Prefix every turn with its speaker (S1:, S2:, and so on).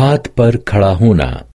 S1: हाथ पर खड़ा होना।